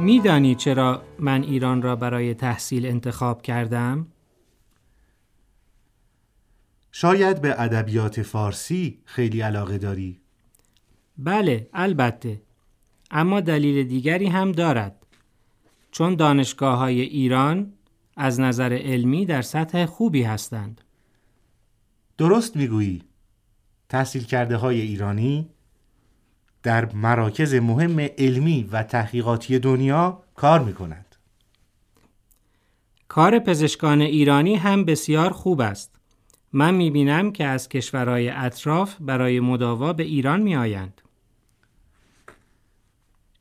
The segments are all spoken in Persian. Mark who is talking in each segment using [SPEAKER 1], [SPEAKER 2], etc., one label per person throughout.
[SPEAKER 1] میدانی چرا من ایران را برای تحصیل انتخاب کردم؟
[SPEAKER 2] شاید به ادبیات فارسی خیلی علاقه داری.
[SPEAKER 1] بله، البته. اما دلیل دیگری هم دارد. چون دانشگاه های ایران از نظر علمی در سطح خوبی هستند.
[SPEAKER 2] درست می‌گویی. تحصیل کرده های ایرانی در مراکز مهم علمی و تحقیقاتی دنیا کار می کند.
[SPEAKER 1] کار پزشکان ایرانی هم بسیار خوب است. من می بینم که از کشورهای اطراف برای مداوا به ایران می آیند.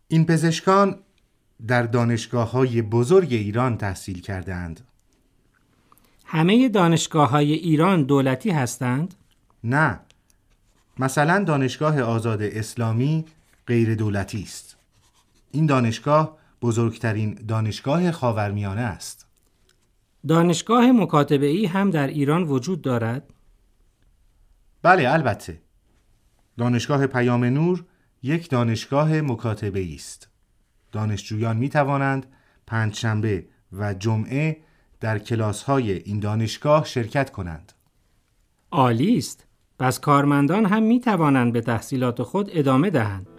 [SPEAKER 2] این پزشکان در دانشگاه های بزرگ ایران تحصیل کردند.
[SPEAKER 1] همه دانشگاه های ایران دولتی هستند؟
[SPEAKER 2] نه. مثلا دانشگاه آزاد اسلامی غیر دولتی است. این دانشگاه بزرگترین دانشگاه خاورمیانه است.
[SPEAKER 1] دانشگاه مکاتبه ای هم در ایران وجود دارد؟
[SPEAKER 2] بله البته. دانشگاه پیام نور یک دانشگاه مکاتبه است. دانشجویان می توانند پنجشنبه و جمعه در کلاس های این دانشگاه شرکت کنند.
[SPEAKER 1] عالی است. پس کارمندان هم می توانند به تحصیلات خود ادامه دهند.